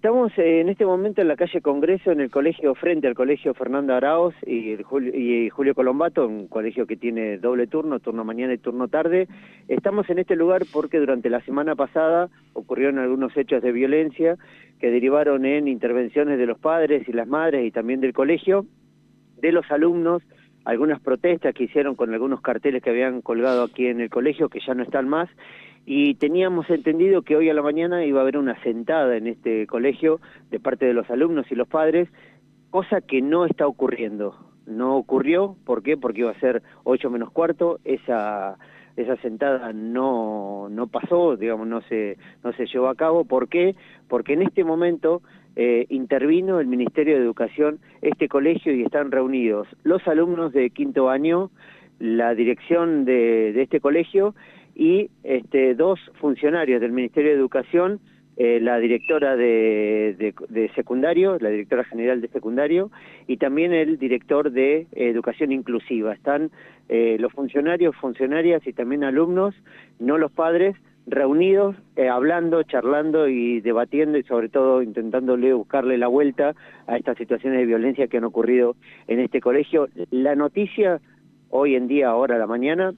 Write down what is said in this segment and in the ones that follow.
Estamos eh, en este momento en la calle Congreso, en el colegio frente al colegio Fernando Araos y, Julio, y Julio Colombato, un colegio que tiene doble turno, turno mañana y turno tarde. Estamos en este lugar porque durante la semana pasada ocurrieron algunos hechos de violencia que derivaron en intervenciones de los padres y las madres y también del colegio, de los alumnos, algunas protestas que hicieron con algunos carteles que habían colgado aquí en el colegio que ya no están más y teníamos entendido que hoy a la mañana iba a haber una sentada en este colegio de parte de los alumnos y los padres, cosa que no está ocurriendo. No ocurrió, ¿por qué? Porque iba a ser ocho menos cuarto, esa esa sentada no, no pasó, digamos, no se, no se llevó a cabo. ¿Por qué? Porque en este momento eh, intervino el Ministerio de Educación este colegio y están reunidos los alumnos de quinto año, la dirección de, de este colegio y este, dos funcionarios del Ministerio de Educación, eh, la directora de, de, secundario, la directora general de secundario, y también el director de educación inclusiva. Están eh, los funcionarios, funcionarias y también alumnos, no los padres, reunidos, eh, hablando, charlando y debatiendo y sobre todo intentándole buscarle la vuelta a estas situaciones de violencia que han ocurrido en este colegio. La noticia hoy en día, ahora a la mañana,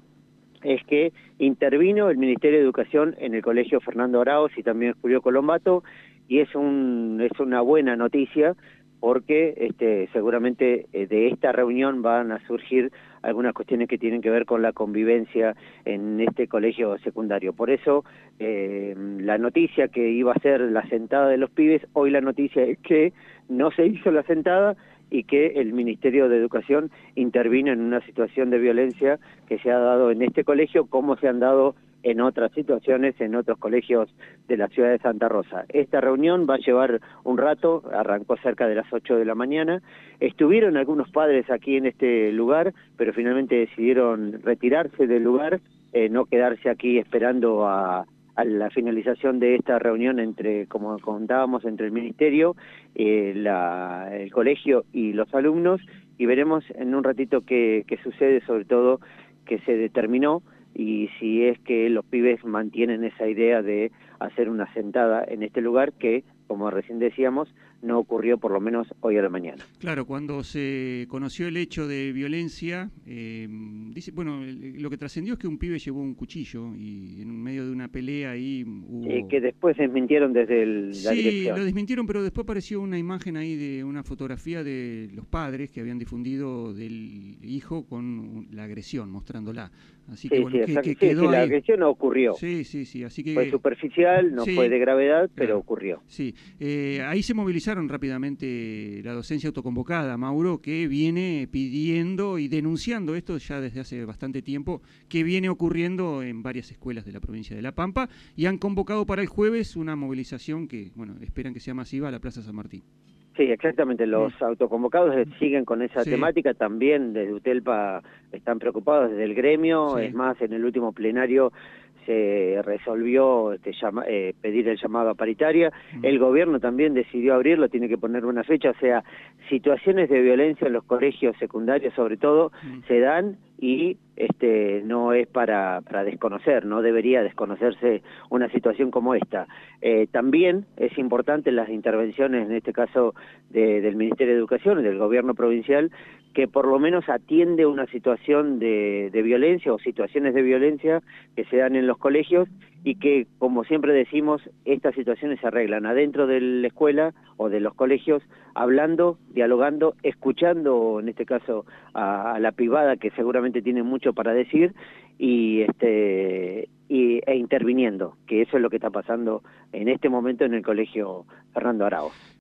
es que intervino el Ministerio de Educación en el Colegio Fernando Araos y también Julio Colombato y es un es una buena noticia porque este, seguramente eh, de esta reunión van a surgir algunas cuestiones que tienen que ver con la convivencia en este colegio secundario. Por eso eh, la noticia que iba a ser la sentada de los pibes, hoy la noticia es que no se hizo la sentada y que el Ministerio de Educación intervino en una situación de violencia que se ha dado en este colegio como se han dado en otras situaciones en otros colegios de la ciudad de Santa Rosa. Esta reunión va a llevar un rato, arrancó cerca de las 8 de la mañana. Estuvieron algunos padres aquí en este lugar, pero finalmente decidieron retirarse del lugar, eh, no quedarse aquí esperando a, a la finalización de esta reunión entre, como contábamos, entre el Ministerio, eh, la, el colegio y los alumnos, y veremos en un ratito qué, qué sucede, sobre todo que se determinó y si es que los pibes mantienen esa idea de hacer una sentada en este lugar que, como recién decíamos, no ocurrió por lo menos hoy a la mañana. Claro, cuando se conoció el hecho de violencia, eh, dice, bueno, lo que trascendió es que un pibe llevó un cuchillo y en medio de una pelea ahí hubo... que después desmintieron desde el, la sí, lo desmintieron, pero después apareció una imagen ahí de una fotografía de los padres que habían difundido del hijo con la agresión, mostrándola. Así que, bueno, que, quedó la agresión no ocurrió. Sí, sí, sí. Así que, fue superficial, no fue de gravedad, pero ocurrió. Sí, eh, ahí se movilizaron rápidamente la docencia autoconvocada, Mauro, que viene pidiendo y denunciando esto ya desde hace bastante tiempo, que viene ocurriendo en varias escuelas de la provincia de La Pampa y han convocado para el jueves una movilización que, bueno, esperan que sea masiva a la Plaza San Martín. Sí, exactamente. Los autoconvocados siguen con esa temática. También desde UTELPA están preocupados desde el gremio. Es más, en el último plenario se resolvió este, eh, pedir el llamado a paritaria. Mm. El gobierno también decidió abrirlo, tiene que poner una fecha. O sea, situaciones de violencia en los colegios secundarios, sobre todo, mm. se dan y este no es para, para desconocer, no debería desconocerse una situación como esta. Eh, también es importante las intervenciones, en este caso del Ministerio de Educación del Gobierno provincial, que por lo menos atiende una situación de, de violencia o situaciones de violencia que se dan en los colegios y que, como siempre decimos, estas situaciones se arreglan adentro de la escuela o de los colegios, hablando, dialogando, escuchando, en este caso, a, la privada, que seguramente tiene mucho para decir, y este y, e interviniendo, que eso es lo que está pasando en este momento en el colegio Fernando Arauz.